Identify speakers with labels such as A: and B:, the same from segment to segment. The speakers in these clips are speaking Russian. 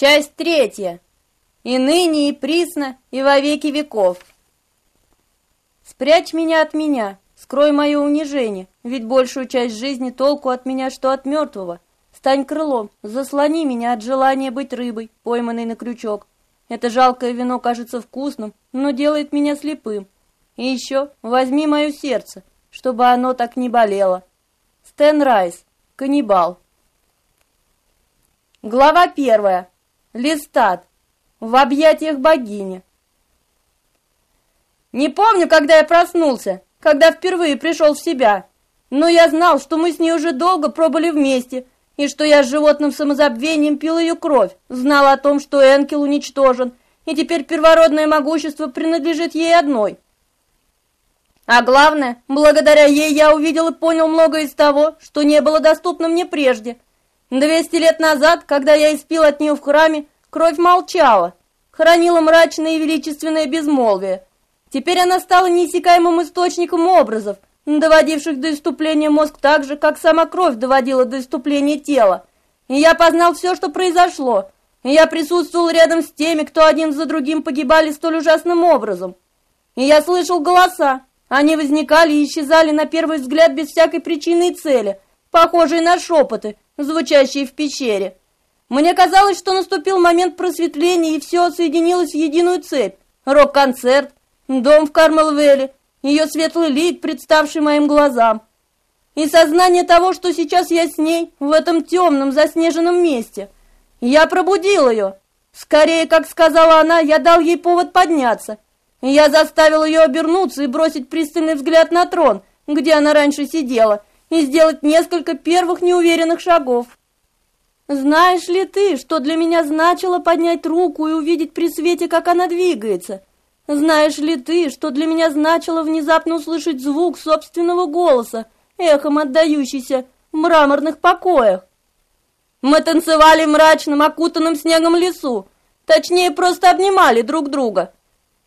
A: Часть третья. И ныне, и присно, и во веки веков. Спрячь меня от меня, скрой мое унижение, ведь большую часть жизни толку от меня, что от мертвого. Стань крылом, заслони меня от желания быть рыбой, пойманной на крючок. Это жалкое вино кажется вкусным, но делает меня слепым. И еще возьми мое сердце, чтобы оно так не болело. Стэн Райс, каннибал. Глава первая. Листат. В объятиях богини. Не помню, когда я проснулся, когда впервые пришел в себя. Но я знал, что мы с ней уже долго пробыли вместе, и что я с животным самозабвением пил ее кровь, знал о том, что Энкел уничтожен, и теперь первородное могущество принадлежит ей одной. А главное, благодаря ей я увидел и понял многое из того, что не было доступно мне прежде – Двести лет назад, когда я испил от нее в храме, кровь молчала, хранила мрачное и величественное безмолвие. Теперь она стала неиссякаемым источником образов, доводивших до иступления мозг так же, как сама кровь доводила до иступления тела. И я познал все, что произошло. И я присутствовал рядом с теми, кто один за другим погибали столь ужасным образом. И я слышал голоса. Они возникали и исчезали на первый взгляд без всякой причины и цели, похожие на шепоты, звучащие в пещере. Мне казалось, что наступил момент просветления, и все соединилось в единую цепь. Рок-концерт, дом в Кармелвелле, ее светлый лик, представший моим глазам. И сознание того, что сейчас я с ней, в этом темном, заснеженном месте. Я пробудил ее. Скорее, как сказала она, я дал ей повод подняться. Я заставил ее обернуться и бросить пристальный взгляд на трон, где она раньше сидела, и сделать несколько первых неуверенных шагов. Знаешь ли ты, что для меня значило поднять руку и увидеть при свете, как она двигается? Знаешь ли ты, что для меня значило внезапно услышать звук собственного голоса, эхом отдающийся в мраморных покоях? Мы танцевали в мрачном, окутанном снегом лесу, точнее, просто обнимали друг друга.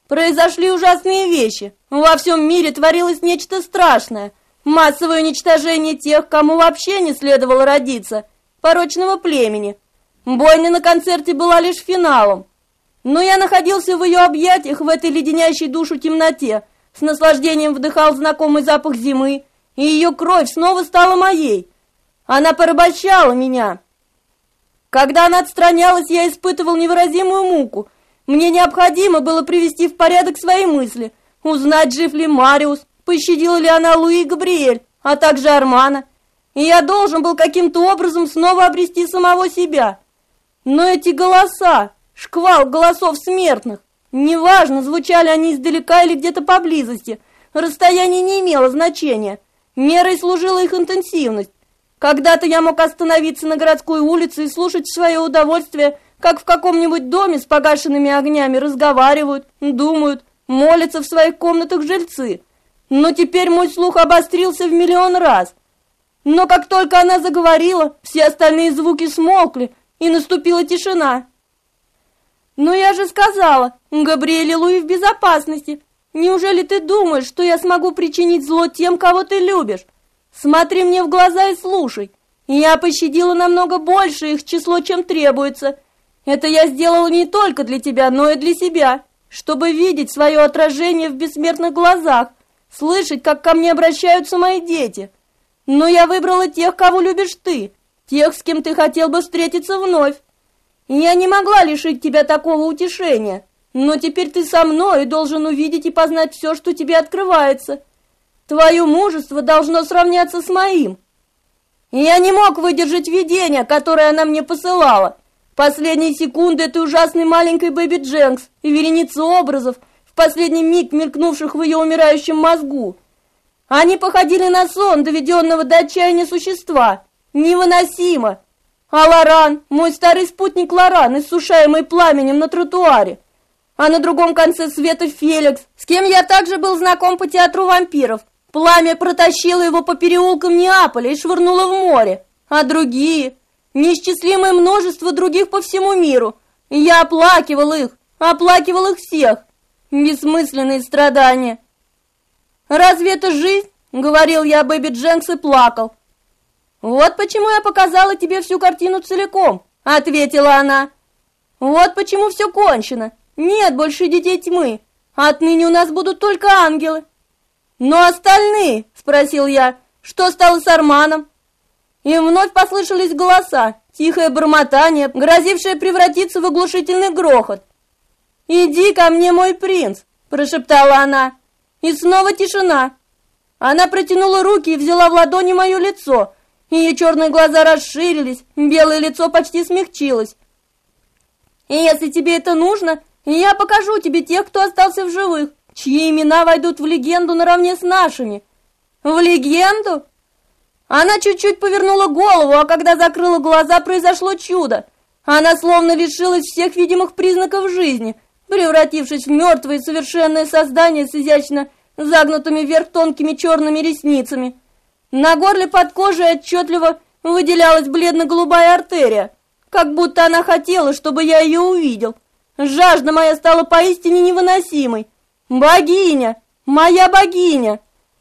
A: Произошли ужасные вещи, во всем мире творилось нечто страшное — Массовое уничтожение тех, кому вообще не следовало родиться, порочного племени. Бойня на концерте была лишь финалом. Но я находился в ее объятиях в этой леденящей душу темноте, с наслаждением вдыхал знакомый запах зимы, и ее кровь снова стала моей. Она порабощала меня. Когда она отстранялась, я испытывал невыразимую муку. Мне необходимо было привести в порядок свои мысли, узнать, жив ли Мариус, Пощадила ли она Луи Габриэль, а также Армана? И я должен был каким-то образом снова обрести самого себя. Но эти голоса, шквал голосов смертных, неважно, звучали они издалека или где-то поблизости, расстояние не имело значения. Мерой служила их интенсивность. Когда-то я мог остановиться на городской улице и слушать в свое удовольствие, как в каком-нибудь доме с погашенными огнями разговаривают, думают, молятся в своих комнатах жильцы. Но теперь мой слух обострился в миллион раз. Но как только она заговорила, все остальные звуки смолкли, и наступила тишина. «Но я же сказала, Габриэль Луи в безопасности. Неужели ты думаешь, что я смогу причинить зло тем, кого ты любишь? Смотри мне в глаза и слушай. Я пощадила намного больше их число, чем требуется. Это я сделала не только для тебя, но и для себя, чтобы видеть свое отражение в бессмертных глазах, слышать, как ко мне обращаются мои дети. Но я выбрала тех, кого любишь ты, тех, с кем ты хотел бы встретиться вновь. Я не могла лишить тебя такого утешения, но теперь ты со мной и должен увидеть и познать все, что тебе открывается. Твое мужество должно сравняться с моим. Я не мог выдержать видение, которое она мне посылала. Последние секунды этой ужасной маленькой Бэби Дженкс и вереница образов – последний миг мелькнувших в ее умирающем мозгу. Они походили на сон, доведенного до отчаяния существа. Невыносимо! А Лоран, мой старый спутник Лоран, иссушаемый пламенем на тротуаре. А на другом конце света Феликс, с кем я также был знаком по театру вампиров. Пламя протащило его по переулкам Неаполя и швырнуло в море. А другие, неисчислимое множество других по всему миру. Я оплакивал их, оплакивал их всех. Бессмысленные страдания. Разве это жизнь? Говорил я Бэби Дженкс и плакал. Вот почему я показала тебе всю картину целиком, ответила она. Вот почему все кончено. Нет больше детей тьмы. Отныне у нас будут только ангелы. Но остальные, спросил я, что стало с Арманом? И вновь послышались голоса, тихое бормотание, грозившее превратиться в оглушительный грохот. «Иди ко мне, мой принц!» – прошептала она. И снова тишина. Она протянула руки и взяла в ладони мое лицо. Ее черные глаза расширились, белое лицо почти смягчилось. И если тебе это нужно, я покажу тебе тех, кто остался в живых, чьи имена войдут в легенду наравне с нашими. В легенду? Она чуть-чуть повернула голову, а когда закрыла глаза, произошло чудо. Она словно лишилась всех видимых признаков жизни, превратившись в мертвое совершенное создание с изящно загнутыми вверх тонкими черными ресницами. На горле под кожей отчетливо выделялась бледно-голубая артерия, как будто она хотела, чтобы я ее увидел. Жажда моя стала поистине невыносимой. Богиня! Моя богиня!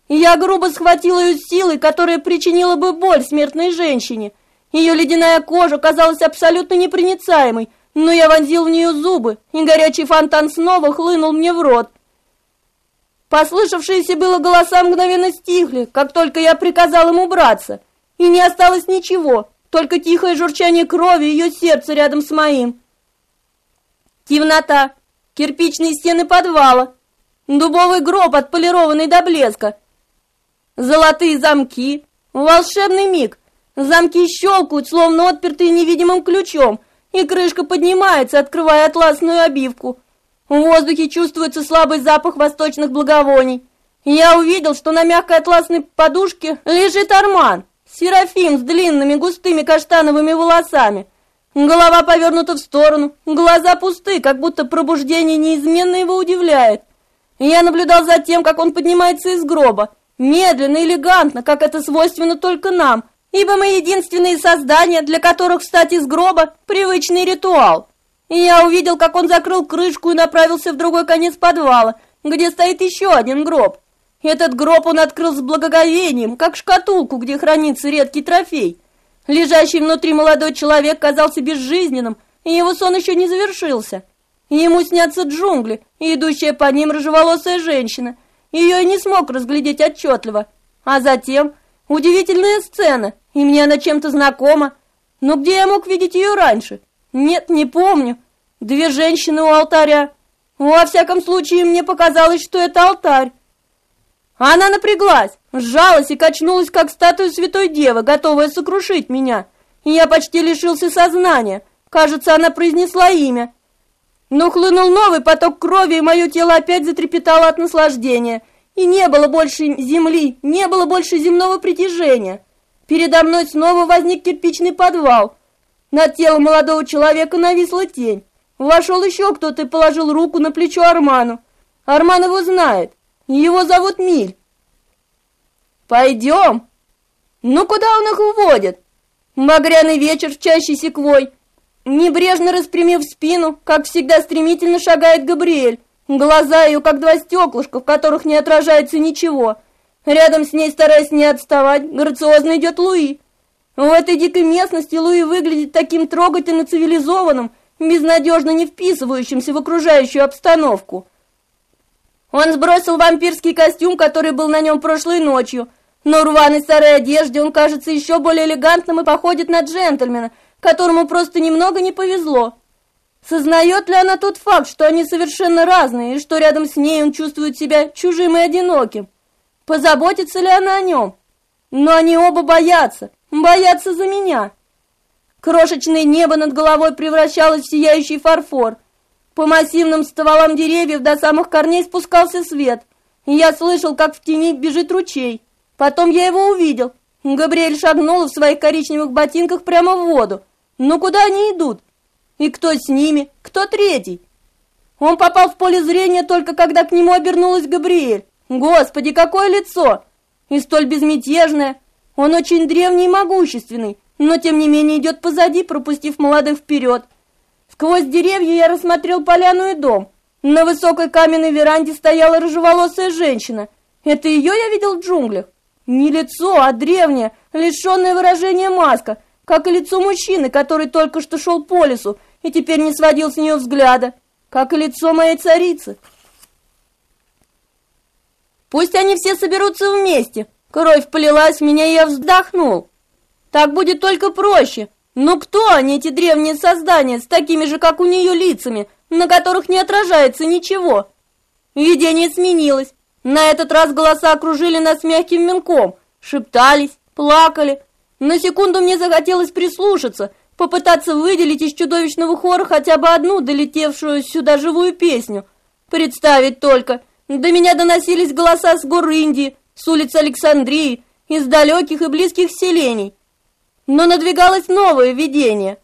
A: Я грубо схватила ее силой, которая причинила бы боль смертной женщине. Ее ледяная кожа казалась абсолютно непроницаемой, но я вонзил в нее зубы, и горячий фонтан снова хлынул мне в рот. Послышавшиеся было голоса мгновенно стихли, как только я приказал им убраться, и не осталось ничего, только тихое журчание крови ее сердца рядом с моим. Темнота, кирпичные стены подвала, дубовый гроб, отполированный до блеска, золотые замки, волшебный миг, замки щелкают, словно отпертые невидимым ключом, и крышка поднимается, открывая атласную обивку – в воздухе чувствуется слабый запах восточных благовоний. Я увидел, что на мягкой атласной подушке лежит Арман, Серафим с длинными густыми каштановыми волосами. Голова повернута в сторону, глаза пусты, как будто пробуждение неизменно его удивляет. Я наблюдал за тем, как он поднимается из гроба, медленно, элегантно, как это свойственно только нам, ибо мы единственные создания, для которых встать из гроба – привычный ритуал. И я увидел, как он закрыл крышку и направился в другой конец подвала, где стоит еще один гроб. Этот гроб он открыл с благоговением, как шкатулку, где хранится редкий трофей. Лежащий внутри молодой человек казался безжизненным, и его сон еще не завершился. Ему снятся джунгли, и идущая по ним рыжеволосая женщина. Ее я не смог разглядеть отчетливо. А затем удивительная сцена, и мне она чем-то знакома. Но где я мог видеть ее раньше? Нет, не помню. Две женщины у алтаря. Во всяком случае, мне показалось, что это алтарь. Она напряглась, сжалась и качнулась, как статуя святой девы, готовая сокрушить меня. И я почти лишился сознания. Кажется, она произнесла имя. Но хлынул новый поток крови, и мое тело опять затрепетало от наслаждения. И не было больше земли, не было больше земного притяжения. Передо мной снова возник кирпичный подвал. Над телом молодого человека нависла тень. Вошел еще кто-то и положил руку на плечо Арману. Арман его знает. Его зовут Миль. Пойдем. Ну куда он их уводит? Багряный вечер в чаще секвой. Небрежно распрямив спину, как всегда стремительно шагает Габриэль. Глаза ее, как два стеклышка, в которых не отражается ничего. Рядом с ней, стараясь не отставать, грациозно идет Луи. В этой дикой местности Луи выглядит таким трогательно цивилизованным, безнадежно не вписывающимся в окружающую обстановку. Он сбросил вампирский костюм, который был на нем прошлой ночью, но в рваной старой одежде он кажется еще более элегантным и походит на джентльмена, которому просто немного не повезло. Сознает ли она тот факт, что они совершенно разные, и что рядом с ней он чувствует себя чужим и одиноким? Позаботится ли она о нем? Но они оба боятся, боятся за меня. Крошечное небо над головой превращалось в сияющий фарфор. По массивным стволам деревьев до самых корней спускался свет. Я слышал, как в тени бежит ручей. Потом я его увидел. Габриэль шагнул в своих коричневых ботинках прямо в воду. Но куда они идут? И кто с ними? Кто третий? Он попал в поле зрения только когда к нему обернулась Габриэль. Господи, какое лицо! И столь безмятежное. Он очень древний и могущественный но тем не менее идет позади, пропустив молодых вперед. Сквозь деревья я рассмотрел поляну и дом. На высокой каменной веранде стояла рыжеволосая женщина. Это ее я видел в джунглях. Не лицо, а древнее, лишенное выражения маска, как и лицо мужчины, который только что шел по лесу и теперь не сводил с нее взгляда, как и лицо моей царицы. Пусть они все соберутся вместе. Кровь полилась в меня, и я вздохнул. Так будет только проще. Но кто они, эти древние создания, с такими же, как у нее, лицами, на которых не отражается ничего? Видение сменилось. На этот раз голоса окружили нас мягким венком, шептались, плакали. На секунду мне захотелось прислушаться, попытаться выделить из чудовищного хора хотя бы одну долетевшую сюда живую песню. Представить только, до меня доносились голоса с гор Индии, с улиц Александрии, из далеких и близких селений. Но надвигалось новое видение.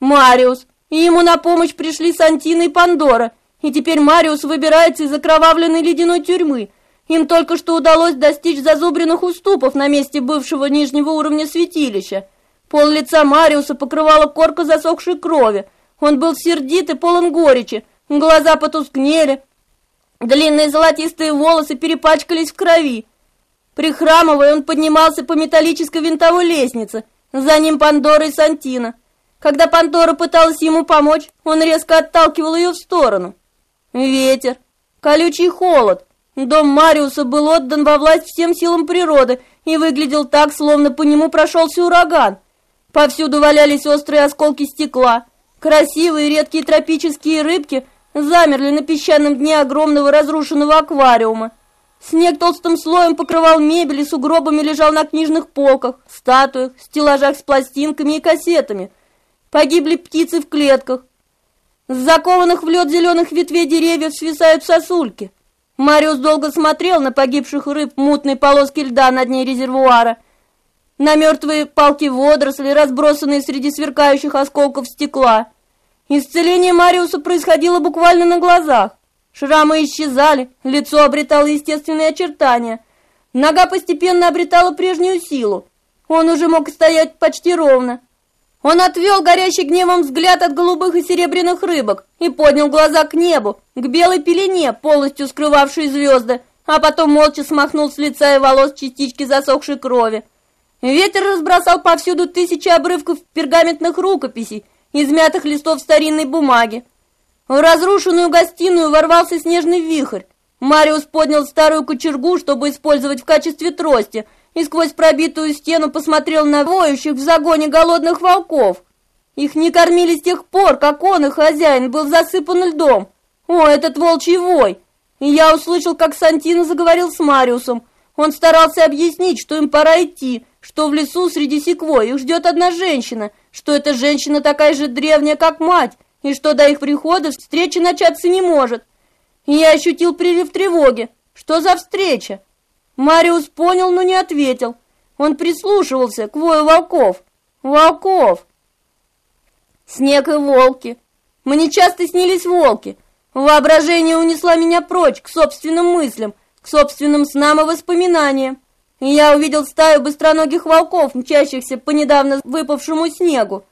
A: Мариус, и ему на помощь пришли Сантина и Пандора, и теперь Мариус выбирается из окровавленной ледяной тюрьмы. Им только что удалось достичь зазубренных уступов на месте бывшего нижнего уровня святилища. Пол лица Мариуса покрывала корка засохшей крови. Он был сердит и полон горечи. Глаза потускнели. Длинные золотистые волосы перепачкались в крови. Прихрамывая, он поднимался по металлической винтовой лестнице. За ним Пандора и Сантина. Когда Пандора пыталась ему помочь, он резко отталкивал ее в сторону. Ветер, колючий холод. Дом Мариуса был отдан во власть всем силам природы и выглядел так, словно по нему прошелся ураган. Повсюду валялись острые осколки стекла. Красивые редкие тропические рыбки замерли на песчаном дне огромного разрушенного аквариума. Снег толстым слоем покрывал мебель и сугробами лежал на книжных полках, статуях, стеллажах с пластинками и кассетами. Погибли птицы в клетках. С закованных в лед зеленых ветвей деревьев свисают сосульки. Мариус долго смотрел на погибших рыб мутной полоски льда на дне резервуара на мертвые палки водорослей, разбросанные среди сверкающих осколков стекла. Исцеление Мариуса происходило буквально на глазах. Шрамы исчезали, лицо обретало естественные очертания. Нога постепенно обретала прежнюю силу. Он уже мог стоять почти ровно. Он отвел горящий гневом взгляд от голубых и серебряных рыбок и поднял глаза к небу, к белой пелене, полностью скрывавшей звезды, а потом молча смахнул с лица и волос частички засохшей крови. Ветер разбросал повсюду тысячи обрывков пергаментных рукописей, измятых листов старинной бумаги. В разрушенную гостиную ворвался снежный вихрь. Мариус поднял старую кочергу, чтобы использовать в качестве трости, и сквозь пробитую стену посмотрел на воющих в загоне голодных волков. Их не кормили с тех пор, как он, и хозяин, был засыпан льдом. О, этот волчий вой! И я услышал, как Сантино заговорил с Мариусом. Он старался объяснить, что им пора идти, что в лесу среди секвой их ждет одна женщина, что эта женщина такая же древняя, как мать, и что до их прихода встреча начаться не может. И я ощутил прилив тревоги. Что за встреча? Мариус понял, но не ответил. Он прислушивался к вою волков. Волков! Снег и волки. Мне часто снились волки. Воображение унесло меня прочь, к собственным мыслям, к собственным снам и воспоминаниям и я увидел стаю быстроногих волков, мчащихся по недавно выпавшему снегу.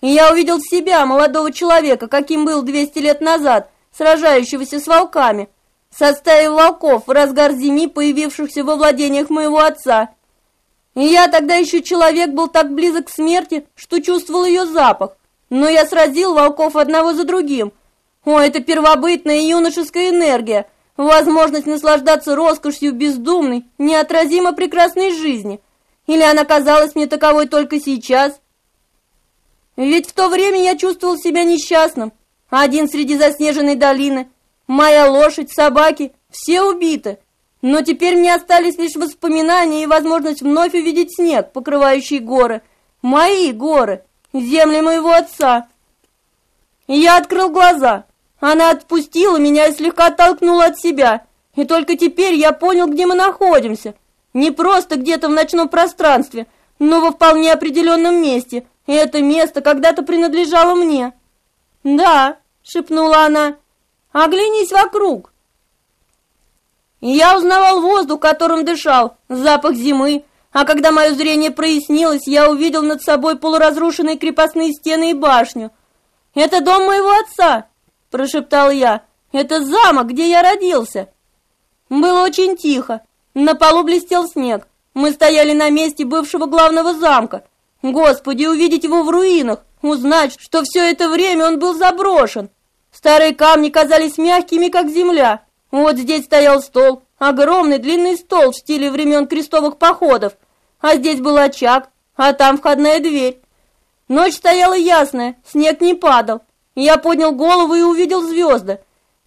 A: И я увидел себя, молодого человека, каким был 200 лет назад, сражающегося с волками, со стаей волков в разгар зимы, появившихся во владениях моего отца. И я тогда еще человек был так близок к смерти, что чувствовал ее запах, но я сразил волков одного за другим. О, это первобытная юношеская энергия — возможность наслаждаться роскошью бездумной, неотразимо прекрасной жизни. Или она казалась мне таковой только сейчас? Ведь в то время я чувствовал себя несчастным, один среди заснеженной долины. Моя лошадь, собаки, все убиты. Но теперь мне остались лишь воспоминания и возможность вновь увидеть снег, покрывающий горы. Мои горы, земли моего отца. я открыл глаза. Она отпустила меня и слегка оттолкнула от себя. И только теперь я понял, где мы находимся. Не просто где-то в ночном пространстве, но во вполне определенном месте. И это место когда-то принадлежало мне. «Да», — шепнула она, — «оглянись вокруг». Я узнавал воздух, которым дышал, запах зимы, а когда мое зрение прояснилось, я увидел над собой полуразрушенные крепостные стены и башню. Это дом моего отца, — прошептал я. «Это замок, где я родился!» Было очень тихо. На полу блестел снег. Мы стояли на месте бывшего главного замка. Господи, увидеть его в руинах! узнать, что все это время он был заброшен. Старые камни казались мягкими, как земля. Вот здесь стоял стол, огромный длинный стол в стиле времен крестовых походов, а здесь был очаг, а там входная дверь. Ночь стояла ясная, снег не падал. Я поднял голову и увидел звезды.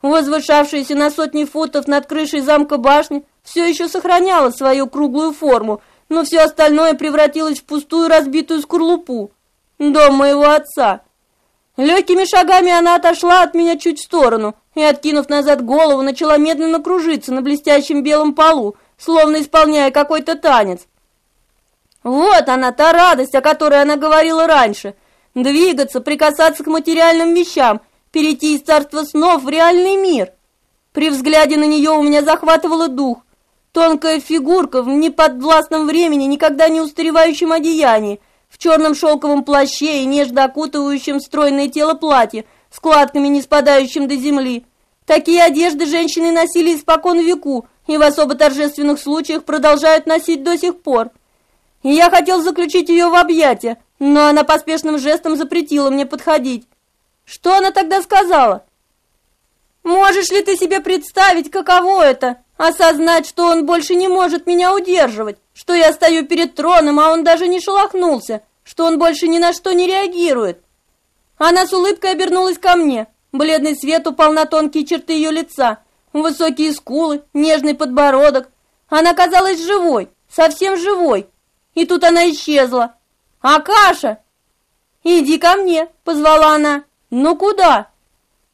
A: Возвышавшаяся на сотни футов над крышей замка башни все еще сохраняла свою круглую форму, но все остальное превратилось в пустую разбитую скорлупу. Дом моего отца. Легкими шагами она отошла от меня чуть в сторону и, откинув назад голову, начала медленно кружиться на блестящем белом полу, словно исполняя какой-то танец. Вот она, та радость, о которой она говорила раньше. Двигаться, прикасаться к материальным вещам, перейти из царства снов в реальный мир. При взгляде на нее у меня захватывало дух. Тонкая фигурка в неподвластном времени, никогда не устаревающем одеянии, в черном шелковом плаще и нежно окутывающем стройное тело платье, складками не спадающим до земли. Такие одежды женщины носили испокон веку и в особо торжественных случаях продолжают носить до сих пор. И я хотел заключить ее в объятия, но она поспешным жестом запретила мне подходить. Что она тогда сказала? Можешь ли ты себе представить, каково это осознать, что он больше не может меня удерживать, что я стою перед троном, а он даже не шелохнулся, что он больше ни на что не реагирует? Она с улыбкой обернулась ко мне. Бледный свет упал на тонкие черты ее лица, высокие скулы, нежный подбородок. Она казалась живой, совсем живой, и тут она исчезла. «Акаша!» «Иди ко мне!» — позвала она. «Ну куда?»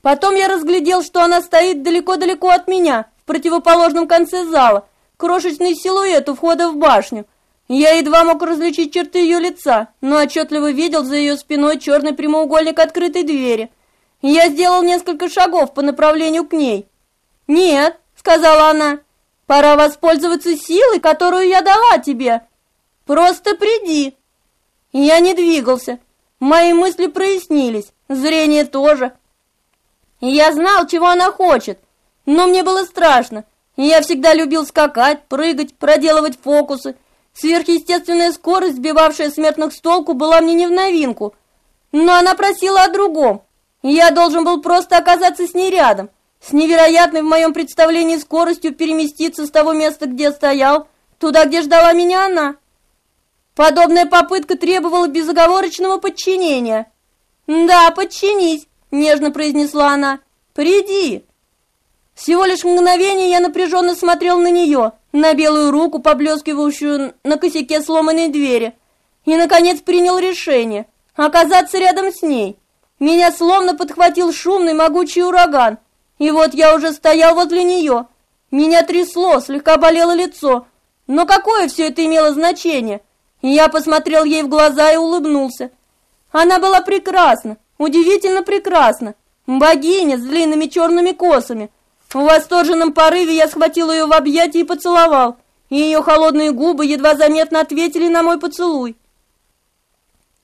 A: Потом я разглядел, что она стоит далеко-далеко от меня, в противоположном конце зала, крошечный силуэт у входа в башню. Я едва мог различить черты ее лица, но отчетливо видел за ее спиной черный прямоугольник открытой двери. Я сделал несколько шагов по направлению к ней. «Нет», — сказала она, — «пора воспользоваться силой, которую я дала тебе. Просто приди. Я не двигался. Мои мысли прояснились, зрение тоже. Я знал, чего она хочет, но мне было страшно. Я всегда любил скакать, прыгать, проделывать фокусы. Сверхъестественная скорость, сбивавшая смертных с толку, была мне не в новинку. Но она просила о другом. Я должен был просто оказаться с ней рядом, с невероятной в моем представлении скоростью переместиться с того места, где стоял, туда, где ждала меня она. Подобная попытка требовала безоговорочного подчинения. «Да, подчинись», — нежно произнесла она. «Приди». Всего лишь мгновение я напряженно смотрел на нее, на белую руку, поблескивающую на косяке сломанной двери, и, наконец, принял решение оказаться рядом с ней. Меня словно подхватил шумный могучий ураган, и вот я уже стоял возле нее. Меня трясло, слегка болело лицо, но какое все это имело значение? Я посмотрел ей в глаза и улыбнулся. Она была прекрасна, удивительно прекрасна. Богиня с длинными черными косами. В восторженном порыве я схватил ее в объятия и поцеловал, и ее холодные губы едва заметно ответили на мой поцелуй.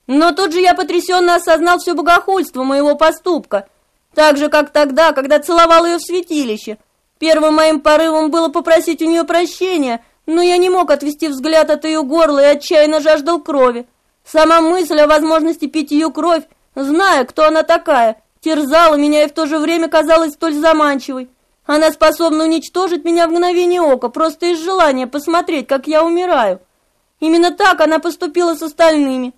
A: Но тут же я потрясенно осознал все богохульство моего поступка, так же, как тогда, когда целовал ее в святилище. Первым моим порывом было попросить у нее прощения – но я не мог отвести взгляд от ее горла и отчаянно жаждал крови. Сама мысль о возможности пить ее кровь, зная, кто она такая, терзала меня и в то же время казалась столь заманчивой. Она способна уничтожить меня в мгновение ока, просто из желания посмотреть, как я умираю. Именно так она поступила с остальными.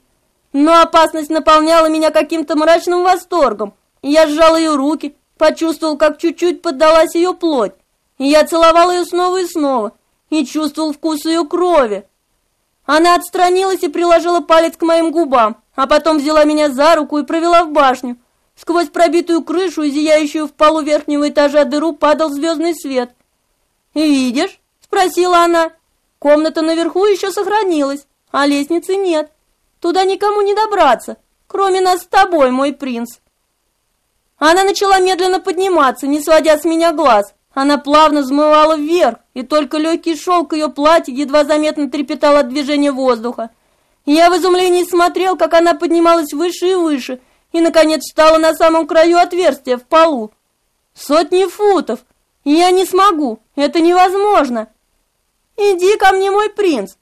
A: Но опасность наполняла меня каким-то мрачным восторгом. Я сжал ее руки, почувствовал, как чуть-чуть поддалась ее плоть. Я целовал ее снова и снова, и чувствовал вкус ее крови. Она отстранилась и приложила палец к моим губам, а потом взяла меня за руку и провела в башню. Сквозь пробитую крышу и зияющую в полу верхнего этажа дыру падал звездный свет. «Видишь?» — спросила она. «Комната наверху еще сохранилась, а лестницы нет. Туда никому не добраться, кроме нас с тобой, мой принц». Она начала медленно подниматься, не сводя с меня глаз. Она плавно взмывала вверх, и только легкий шелк ее платья едва заметно трепетал от движения воздуха. Я в изумлении смотрел, как она поднималась выше и выше, и, наконец, встала на самом краю отверстия в полу. Сотни футов! Я не смогу, это невозможно! Иди ко мне, мой принц!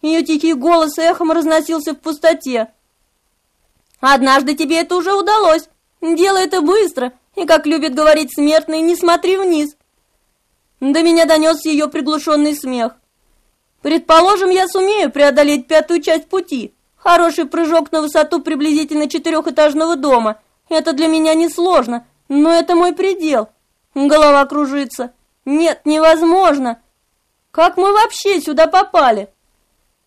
A: Ее тихий голос эхом разносился в пустоте. Однажды тебе это уже удалось. Делай это быстро, и, как любит говорить смертный, не смотри вниз. До меня донесся ее приглушенный смех. Предположим, я сумею преодолеть пятую часть пути. Хороший прыжок на высоту приблизительно четырехэтажного дома. Это для меня несложно, но это мой предел. Голова кружится. Нет, невозможно. Как мы вообще сюда попали?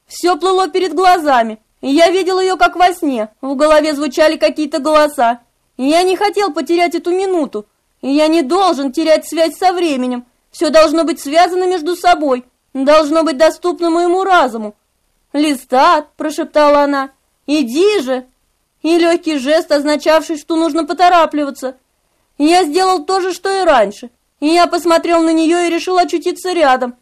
A: Все плыло перед глазами. Я видел ее как во сне. В голове звучали какие-то голоса. Я не хотел потерять эту минуту. Я не должен терять связь со временем. Все должно быть связано между собой. Должно быть доступно моему разуму. «Листат!» – прошептала она. «Иди же!» И легкий жест, означавший, что нужно поторапливаться. Я сделал то же, что и раньше. И я посмотрел на нее и решил очутиться рядом.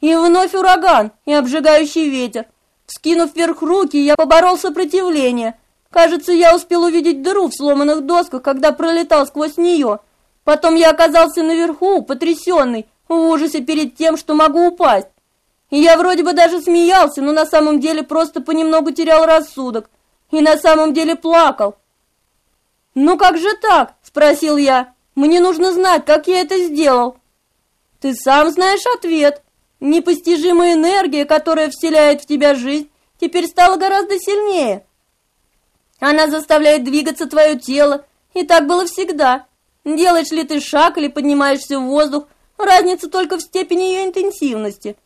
A: И вновь ураган и обжигающий ветер. Скинув вверх руки, я поборол сопротивление. Кажется, я успел увидеть дыру в сломанных досках, когда пролетал сквозь нее. Потом я оказался наверху, потрясенный, в ужасе перед тем, что могу упасть. Я вроде бы даже смеялся, но на самом деле просто понемногу терял рассудок. И на самом деле плакал. «Ну как же так?» – спросил я. «Мне нужно знать, как я это сделал». «Ты сам знаешь ответ», Непостижимая энергия, которая вселяет в тебя жизнь, теперь стала гораздо сильнее. Она заставляет двигаться твое тело, и так было всегда. Делаешь ли ты шаг или поднимаешься в воздух, разница только в степени ее интенсивности.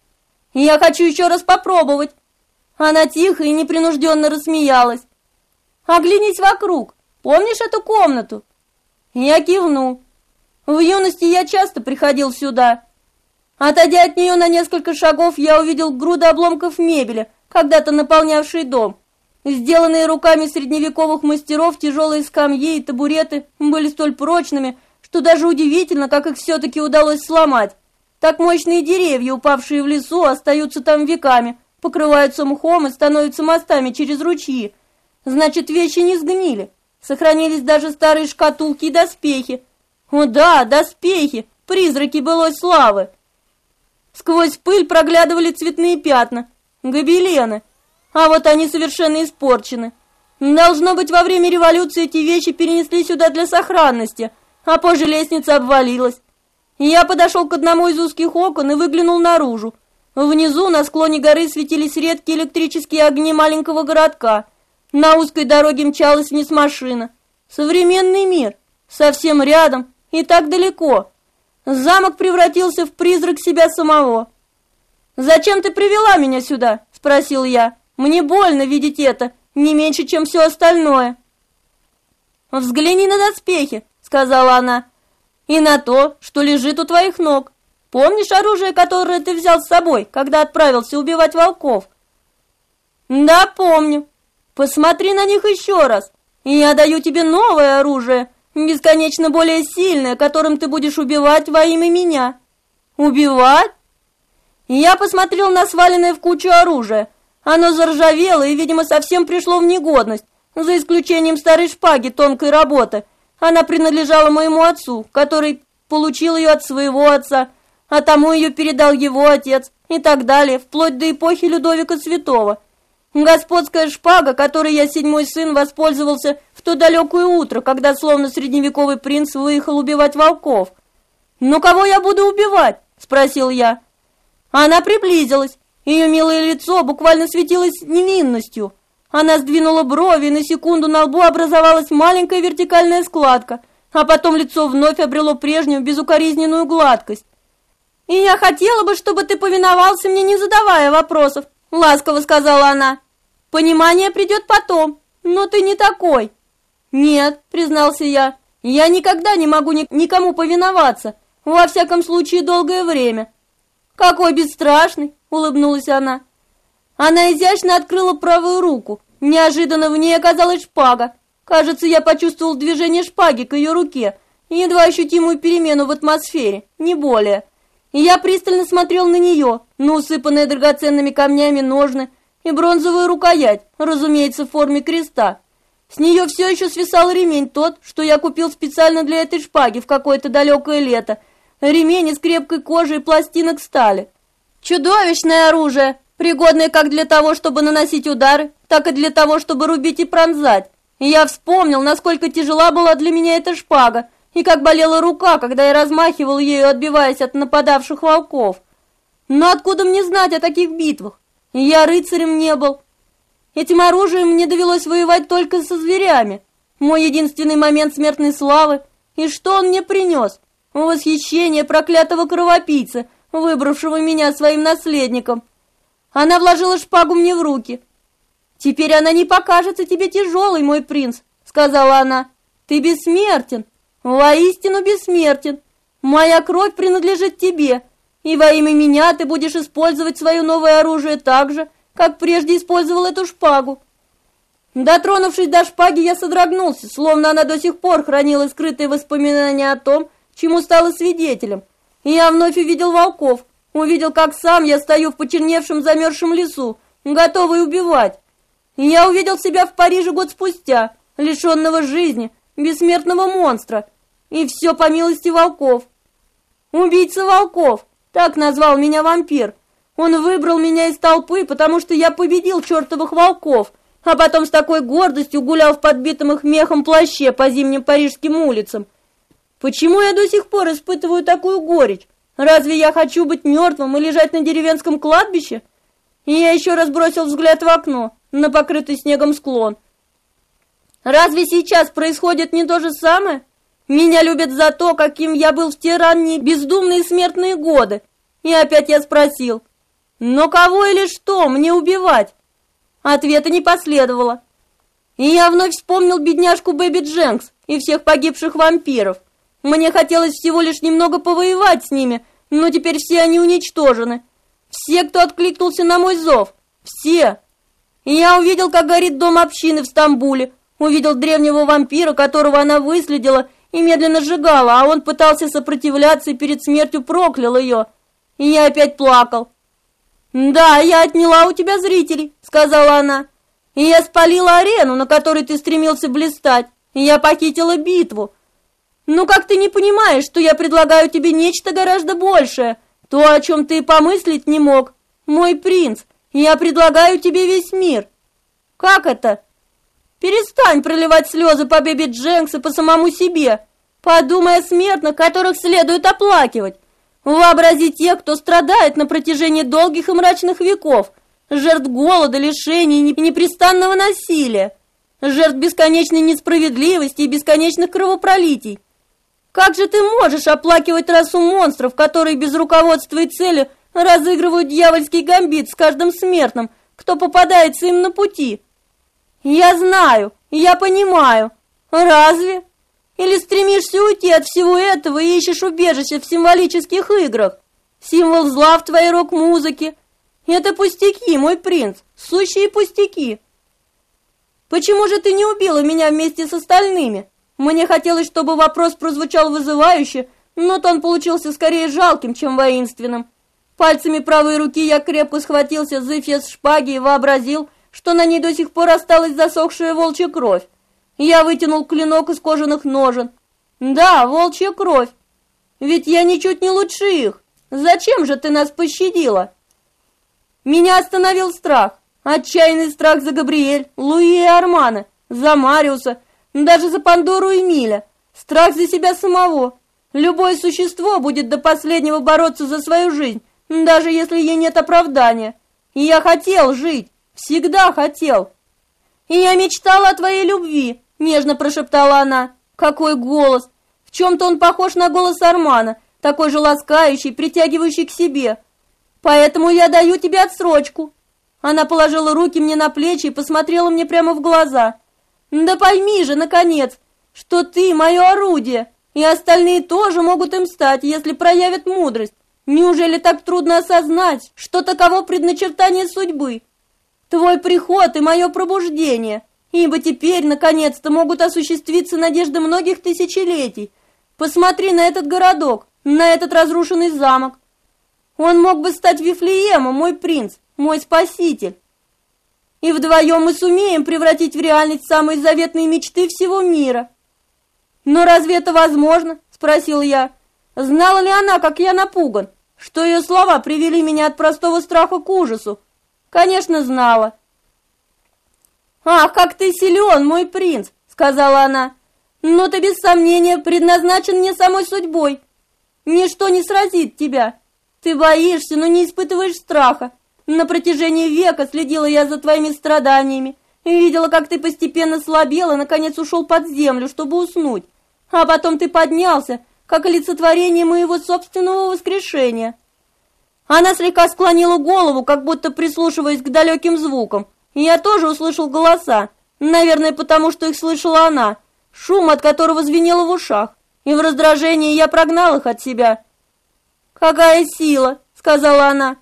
A: Я хочу еще раз попробовать. Она тихо и непринужденно рассмеялась. Оглянись вокруг. Помнишь эту комнату? Я кивнул. В юности я часто приходил сюда. Отойдя от нее на несколько шагов, я увидел груды обломков мебели, когда-то наполнявшие дом. Сделанные руками средневековых мастеров тяжелые скамьи и табуреты были столь прочными, что даже удивительно, как их все-таки удалось сломать. Так мощные деревья, упавшие в лесу, остаются там веками, покрываются мхом и становятся мостами через ручьи. Значит, вещи не сгнили. Сохранились даже старые шкатулки и доспехи. О да, доспехи, призраки былой славы. Сквозь пыль проглядывали цветные пятна, гобелены, а вот они совершенно испорчены. Должно быть, во время революции эти вещи перенесли сюда для сохранности, а позже лестница обвалилась. Я подошел к одному из узких окон и выглянул наружу. Внизу на склоне горы светились редкие электрические огни маленького городка. На узкой дороге мчалась вниз машина. Современный мир, совсем рядом и так далеко. Замок превратился в призрак себя самого. «Зачем ты привела меня сюда?» – спросил я. «Мне больно видеть это, не меньше, чем все остальное». «Взгляни на доспехи», – сказала она, – «и на то, что лежит у твоих ног. Помнишь оружие, которое ты взял с собой, когда отправился убивать волков?» «Да, помню. Посмотри на них еще раз, и я даю тебе новое оружие, бесконечно более сильное, которым ты будешь убивать во имя меня. Убивать? Я посмотрел на сваленное в кучу оружие. Оно заржавело и, видимо, совсем пришло в негодность, за исключением старой шпаги тонкой работы. Она принадлежала моему отцу, который получил ее от своего отца, а тому ее передал его отец и так далее, вплоть до эпохи Людовика Святого. Господская шпага, которой я седьмой сын воспользовался в то далекое утро, когда словно средневековый принц выехал убивать волков. «Но кого я буду убивать?» – спросил я. Она приблизилась. Ее милое лицо буквально светилось невинностью. Она сдвинула брови, и на секунду на лбу образовалась маленькая вертикальная складка, а потом лицо вновь обрело прежнюю безукоризненную гладкость. «И я хотела бы, чтобы ты повиновался мне, не задавая вопросов», — ласково сказала она. Понимание придет потом, но ты не такой. Нет, признался я, я никогда не могу ни никому повиноваться, во всяком случае долгое время. Какой бесстрашный, улыбнулась она. Она изящно открыла правую руку. Неожиданно в ней оказалась шпага. Кажется, я почувствовал движение шпаги к ее руке, едва ощутимую перемену в атмосфере, не более. И я пристально смотрел на нее, на усыпанные драгоценными камнями ножны, и бронзовую рукоять, разумеется, в форме креста. С нее все еще свисал ремень тот, что я купил специально для этой шпаги в какое-то далекое лето. Ремень из крепкой кожи и пластинок стали. Чудовищное оружие, пригодное как для того, чтобы наносить удары, так и для того, чтобы рубить и пронзать. я вспомнил, насколько тяжела была для меня эта шпага, и как болела рука, когда я размахивал ею, отбиваясь от нападавших волков. Но откуда мне знать о таких битвах? Я рыцарем не был. Этим оружием мне довелось воевать только со зверями. Мой единственный момент смертной славы. И что он мне принес? Восхищение проклятого кровопийца, выбравшего меня своим наследником. Она вложила шпагу мне в руки. «Теперь она не покажется тебе тяжелой, мой принц», — сказала она. «Ты бессмертен, воистину бессмертен. Моя кровь принадлежит тебе, и во имя меня ты будешь использовать свое новое оружие так же, как прежде использовал эту шпагу. Дотронувшись до шпаги, я содрогнулся, словно она до сих пор хранила скрытые воспоминания о том, чему стала свидетелем. И я вновь увидел волков, увидел, как сам я стою в почерневшем замерзшем лесу, готовый убивать. Я увидел себя в Париже год спустя, лишенного жизни, бессмертного монстра. И все по милости волков. Убийца волков, так назвал меня вампир. Он выбрал меня из толпы, потому что я победил чертовых волков, а потом с такой гордостью гулял в подбитом их мехом плаще по зимним парижским улицам. Почему я до сих пор испытываю такую горечь? Разве я хочу быть мертвым и лежать на деревенском кладбище? И я еще раз бросил взгляд в окно, на покрытый снегом склон. Разве сейчас происходит не то же самое? Меня любят за то, каким я был в те ранние бездумные смертные годы. И опять я спросил, но кого или что мне убивать? Ответа не последовало. И я вновь вспомнил бедняжку Бэби Дженкс и всех погибших вампиров. Мне хотелось всего лишь немного повоевать с ними, но теперь все они уничтожены. Все, кто откликнулся на мой зов. Все. Я увидел, как горит дом общины в Стамбуле. Увидел древнего вампира, которого она выследила и медленно сжигала, а он пытался сопротивляться и перед смертью проклял ее. И я опять плакал. «Да, я отняла у тебя зрителей», — сказала она. «И я спалила арену, на которой ты стремился блистать, и я похитила битву. Ну как ты не понимаешь, что я предлагаю тебе нечто гораздо большее, то, о чем ты помыслить не мог? Мой принц, я предлагаю тебе весь мир». «Как это?» Перестань проливать слезы по Беби Дженкс и по самому себе. Подумай о смертных, которых следует оплакивать. Вообрази тех, кто страдает на протяжении долгих и мрачных веков, жертв голода, лишений и непрестанного насилия, жертв бесконечной несправедливости и бесконечных кровопролитий. Как же ты можешь оплакивать расу монстров, которые без руководства и цели разыгрывают дьявольский гамбит с каждым смертным, кто попадается им на пути?» Я знаю, я понимаю. Разве? Или стремишься уйти от всего этого и ищешь убежище в символических играх? Символ зла в твоей рок-музыке. Это пустяки, мой принц, сущие пустяки. Почему же ты не убила меня вместе с остальными? Мне хотелось, чтобы вопрос прозвучал вызывающе, но тон получился скорее жалким, чем воинственным. Пальцами правой руки я крепко схватился за эфес шпаги и вообразил, что на ней до сих пор осталась засохшая волчья кровь. Я вытянул клинок из кожаных ножен. Да, волчья кровь. Ведь я ничуть не лучше их. Зачем же ты нас пощадила? Меня остановил страх. Отчаянный страх за Габриэль, Луи и Армана, за Мариуса, даже за Пандору и Миля. Страх за себя самого. Любое существо будет до последнего бороться за свою жизнь, даже если ей нет оправдания. И я хотел жить. Всегда хотел. И я мечтала о твоей любви, нежно прошептала она. Какой голос! В чем-то он похож на голос Армана, такой же ласкающий, притягивающий к себе. Поэтому я даю тебе отсрочку. Она положила руки мне на плечи и посмотрела мне прямо в глаза. Да пойми же, наконец, что ты мое орудие, и остальные тоже могут им стать, если проявят мудрость. Неужели так трудно осознать, что таково предначертание судьбы? Твой приход и мое пробуждение, ибо теперь, наконец-то, могут осуществиться надежды многих тысячелетий. Посмотри на этот городок, на этот разрушенный замок. Он мог бы стать Вифлеемом, мой принц, мой спаситель. И вдвоем мы сумеем превратить в реальность самые заветные мечты всего мира. Но разве это возможно? Спросил я. Знала ли она, как я напуган? Что ее слова привели меня от простого страха к ужасу? Конечно, знала. «Ах, как ты силен, мой принц!» — сказала она. «Но ты без сомнения предназначен мне самой судьбой. Ничто не сразит тебя. Ты боишься, но не испытываешь страха. На протяжении века следила я за твоими страданиями видела, как ты постепенно слабел и, наконец, ушел под землю, чтобы уснуть. А потом ты поднялся, как олицетворение моего собственного воскрешения». Она слегка склонила голову, как будто прислушиваясь к далеким звукам. Я тоже услышал голоса, наверное, потому что их слышала она, шум от которого звенело в ушах. И в раздражении я прогнал их от себя. «Какая сила!» — сказала она.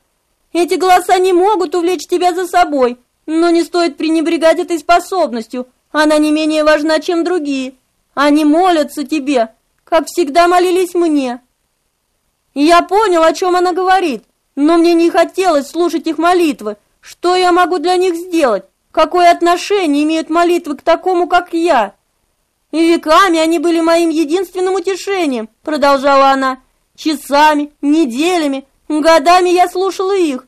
A: «Эти голоса не могут увлечь тебя за собой, но не стоит пренебрегать этой способностью. Она не менее важна, чем другие. Они молятся тебе, как всегда молились мне». Я понял, о чем она говорит. Но мне не хотелось слушать их молитвы. Что я могу для них сделать? Какое отношение имеют молитвы к такому, как я? И веками они были моим единственным утешением, продолжала она. Часами, неделями, годами я слушала их.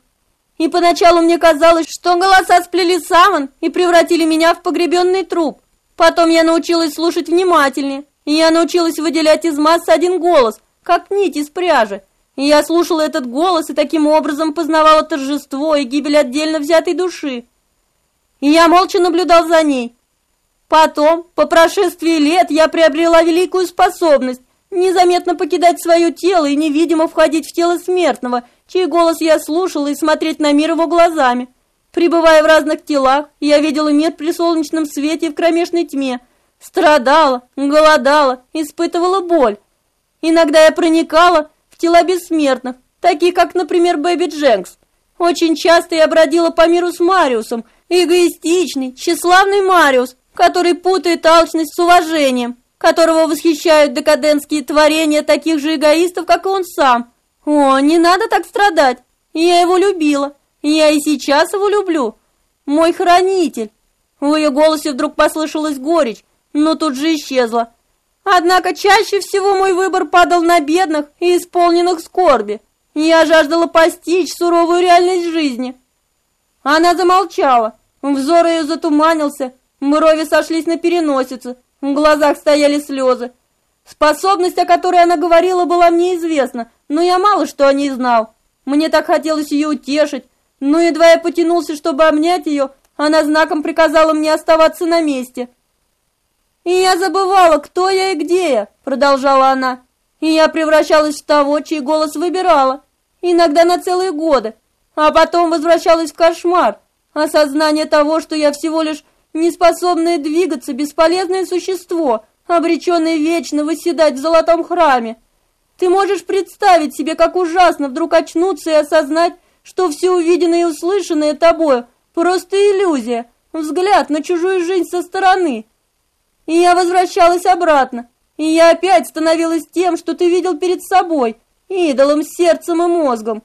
A: И поначалу мне казалось, что голоса сплели саван и превратили меня в погребенный труп. Потом я научилась слушать внимательнее, и я научилась выделять из массы один голос, как нить из пряжи. И я слушала этот голос и таким образом познавала торжество и гибель отдельно взятой души. И я молча наблюдал за ней. Потом, по прошествии лет, я приобрела великую способность незаметно покидать свое тело и невидимо входить в тело смертного, чей голос я слушала и смотреть на мир его глазами. Пребывая в разных телах, я видела мир при солнечном свете и в кромешной тьме, страдала, голодала, испытывала боль. Иногда я проникала тела бессмертных, такие как, например, Бэби Дженкс. Очень часто я бродила по миру с Мариусом, эгоистичный, тщеславный Мариус, который путает алчность с уважением, которого восхищают декадентские творения таких же эгоистов, как и он сам. О, не надо так страдать. Я его любила, я и сейчас его люблю. Мой хранитель. В ее голосе вдруг послышалась горечь, но тут же исчезла. Однако чаще всего мой выбор падал на бедных и исполненных скорби. Я жаждала постичь суровую реальность жизни. Она замолчала, взор ее затуманился, брови сошлись на переносице, в глазах стояли слезы. Способность, о которой она говорила, была мне известна, но я мало что о ней знал. Мне так хотелось ее утешить, но едва я потянулся, чтобы обнять ее, она знаком приказала мне оставаться на месте. «И я забывала, кто я и где я», — продолжала она. «И я превращалась в того, чей голос выбирала, иногда на целые годы, а потом возвращалась в кошмар, осознание того, что я всего лишь неспособное двигаться бесполезное существо, обреченное вечно выседать в золотом храме. Ты можешь представить себе, как ужасно вдруг очнуться и осознать, что все увиденное и услышанное тобою просто иллюзия, взгляд на чужую жизнь со стороны, и я возвращалась обратно, и я опять становилась тем, что ты видел перед собой, идолом сердцем и мозгом.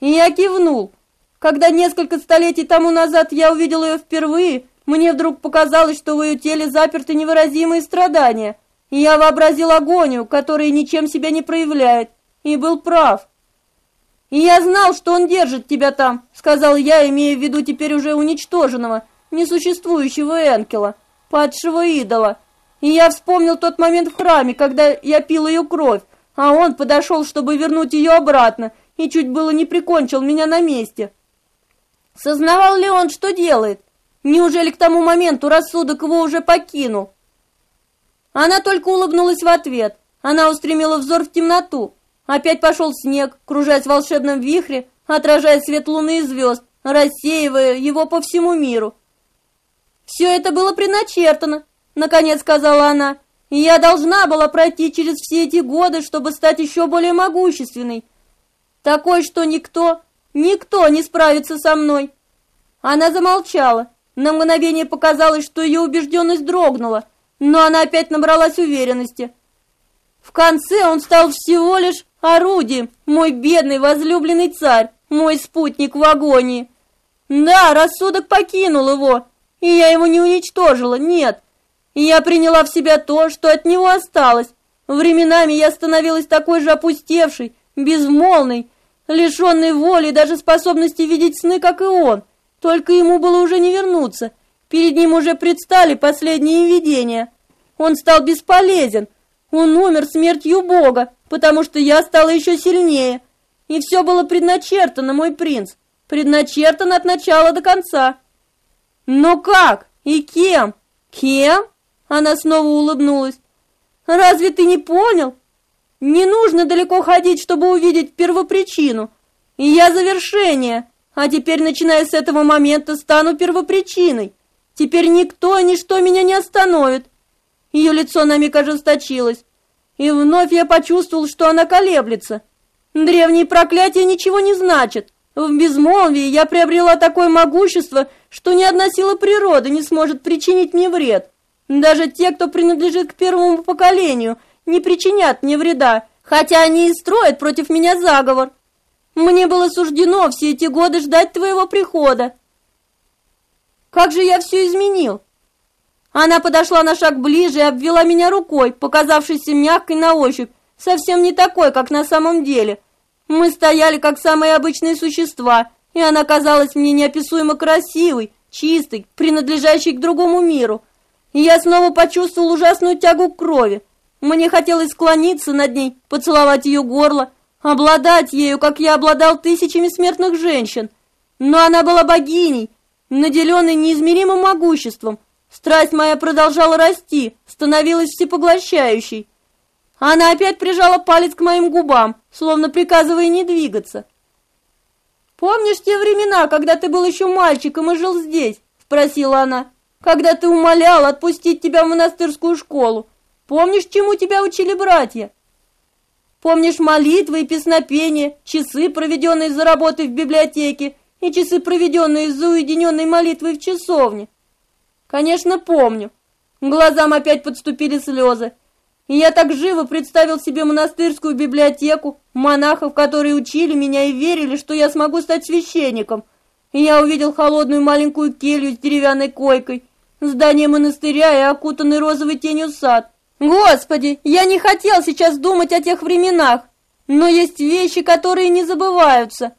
A: И я кивнул. Когда несколько столетий тому назад я увидел ее впервые, мне вдруг показалось, что в ее теле заперты невыразимые страдания, и я вообразил агонию, которая ничем себя не проявляет, и был прав. «И я знал, что он держит тебя там», — сказал я, имея в виду теперь уже уничтоженного, несуществующего Энкела падшего идола. И я вспомнил тот момент в храме, когда я пил ее кровь, а он подошел, чтобы вернуть ее обратно, и чуть было не прикончил меня на месте. Сознавал ли он, что делает? Неужели к тому моменту рассудок его уже покинул? Она только улыбнулась в ответ. Она устремила взор в темноту. Опять пошел снег, кружась в волшебном вихре, отражая свет луны и звезд, рассеивая его по всему миру. «Все это было предначертано», — наконец сказала она. «И я должна была пройти через все эти годы, чтобы стать еще более могущественной. Такой, что никто, никто не справится со мной». Она замолчала. На мгновение показалось, что ее убежденность дрогнула, но она опять набралась уверенности. В конце он стал всего лишь орудием, мой бедный возлюбленный царь, мой спутник в агонии. Да, рассудок покинул его, и я его не уничтожила, нет. Я приняла в себя то, что от него осталось. Временами я становилась такой же опустевшей, безмолвной, лишенной воли и даже способности видеть сны, как и он. Только ему было уже не вернуться. Перед ним уже предстали последние видения. Он стал бесполезен. Он умер смертью Бога, потому что я стала еще сильнее. И все было предначертано, мой принц. Предначертано от начала до конца. Но как? И кем? Кем? Она снова улыбнулась. Разве ты не понял? Не нужно далеко ходить, чтобы увидеть первопричину. И я завершение. А теперь, начиная с этого момента, стану первопричиной. Теперь никто и ничто меня не остановит. Ее лицо на миг ожесточилось. И вновь я почувствовал, что она колеблется. Древние проклятия ничего не значат. В безмолвии я приобрела такое могущество, что ни одна сила природы не сможет причинить мне вред. Даже те, кто принадлежит к первому поколению, не причинят мне вреда, хотя они и строят против меня заговор. Мне было суждено все эти годы ждать твоего прихода. Как же я все изменил? Она подошла на шаг ближе и обвела меня рукой, показавшейся мягкой на ощупь, совсем не такой, как на самом деле. Мы стояли как самые обычные существа, и она казалась мне неописуемо красивой, чистой, принадлежащей к другому миру. И я снова почувствовал ужасную тягу к крови. Мне хотелось склониться над ней, поцеловать ее горло, обладать ею, как я обладал тысячами смертных женщин. Но она была богиней, наделенной неизмеримым могуществом. Страсть моя продолжала расти, становилась всепоглощающей. Она опять прижала палец к моим губам, словно приказывая не двигаться. «Помнишь те времена, когда ты был еще мальчиком и жил здесь?» – спросила она. «Когда ты умолял отпустить тебя в монастырскую школу? Помнишь, чему тебя учили братья?» Помнишь молитвы и песнопения, часы, проведенные за работой в библиотеке, и часы, проведенные за уединенной молитвой в часовне? Конечно, помню. Глазам опять подступили слезы. И я так живо представил себе монастырскую библиотеку, монахов, которые учили меня и верили, что я смогу стать священником. И я увидел холодную маленькую келью с деревянной койкой, здание монастыря и окутанный розовой тенью сад. Господи, я не хотел сейчас думать о тех временах, но есть вещи, которые не забываются.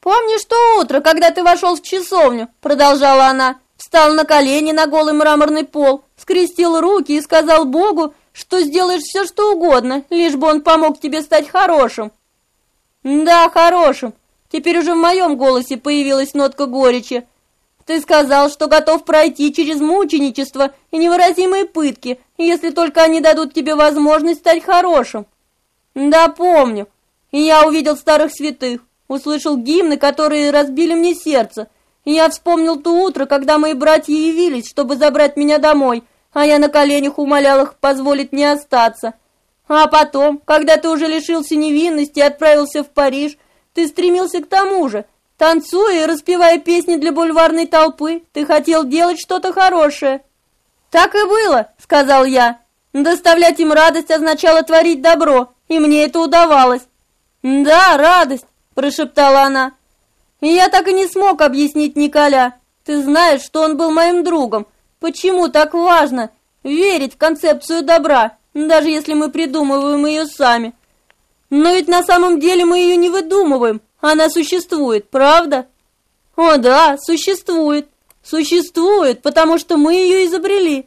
A: Помнишь то утро, когда ты вошел в часовню, продолжала она, встал на колени на голый мраморный пол, скрестил руки и сказал Богу, что сделаешь все, что угодно, лишь бы он помог тебе стать хорошим. Да, хорошим. Теперь уже в моем голосе появилась нотка горечи. Ты сказал, что готов пройти через мученичество и невыразимые пытки, если только они дадут тебе возможность стать хорошим. Да, помню. Я увидел старых святых, услышал гимны, которые разбили мне сердце. Я вспомнил то утро, когда мои братья явились, чтобы забрать меня домой, а я на коленях умолял их позволить мне остаться. А потом, когда ты уже лишился невинности и отправился в Париж, ты стремился к тому же. Танцуя и распевая песни для бульварной толпы, ты хотел делать что-то хорошее. «Так и было», — сказал я. «Доставлять им радость означало творить добро, и мне это удавалось». «Да, радость», — прошептала она. «И я так и не смог объяснить Николя. Ты знаешь, что он был моим другом. Почему так важно верить в концепцию добра, даже если мы придумываем ее сами? Но ведь на самом деле мы ее не выдумываем, она существует, правда? О да, существует. Существует, потому что мы ее изобрели.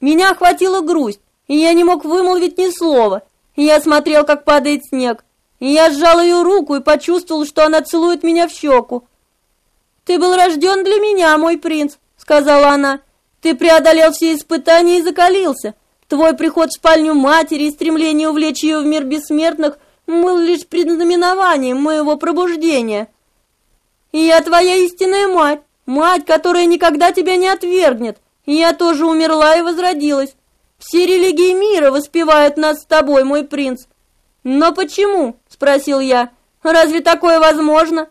A: Меня охватила грусть, и я не мог вымолвить ни слова. Я смотрел, как падает снег, и я сжал ее руку и почувствовал, что она целует меня в щеку. «Ты был рожден для меня, мой принц», — сказала она. «Ты преодолел все испытания и закалился. Твой приход в спальню матери и стремление увлечь ее в мир бессмертных был лишь предзнаменованием моего пробуждения. Я твоя истинная мать, Мать, которая никогда тебя не отвергнет. я тоже умерла и возродилась. Все религии мира воспевают нас с тобой, мой принц. Но почему? Спросил я. Разве такое возможно?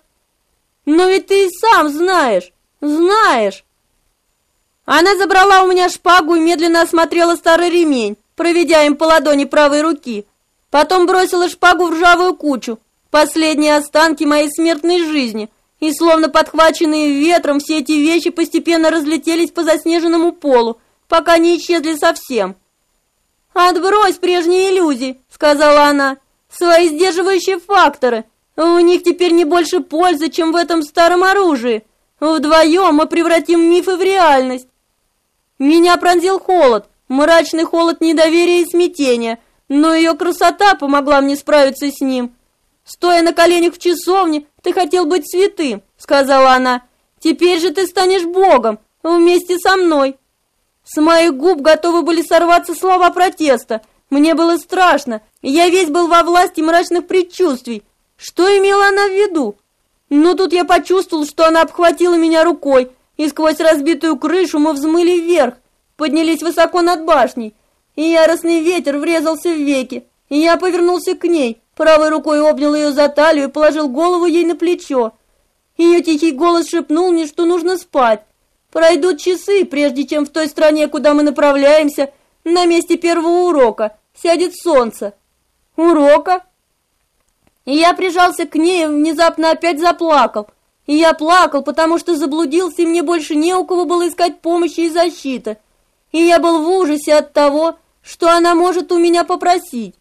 A: Но ведь ты и сам знаешь. Знаешь. Она забрала у меня шпагу и медленно осмотрела старый ремень, проведя им по ладони правой руки. Потом бросила шпагу в ржавую кучу. Последние останки моей смертной жизни — и словно подхваченные ветром все эти вещи постепенно разлетелись по заснеженному полу, пока не исчезли совсем. «Отбрось прежние иллюзии», — сказала она, — «свои сдерживающие факторы. У них теперь не больше пользы, чем в этом старом оружии. Вдвоем мы превратим мифы в реальность. Меня пронзил холод, мрачный холод недоверия и смятения, но ее красота помогла мне справиться с ним. Стоя на коленях в часовне, ты хотел быть святым, сказала она. Теперь же ты станешь Богом вместе со мной. С моих губ готовы были сорваться слова протеста. Мне было страшно, я весь был во власти мрачных предчувствий. Что имела она в виду? Но тут я почувствовал, что она обхватила меня рукой, и сквозь разбитую крышу мы взмыли вверх, поднялись высоко над башней, и яростный ветер врезался в веки, и я повернулся к ней, правой рукой обнял ее за талию и положил голову ей на плечо. Ее тихий голос шепнул мне, что нужно спать. Пройдут часы, прежде чем в той стране, куда мы направляемся, на месте первого урока сядет солнце. Урока? И я прижался к ней и внезапно опять заплакал. И я плакал, потому что заблудился, и мне больше не у кого было искать помощи и защиты. И я был в ужасе от того, что она может у меня попросить.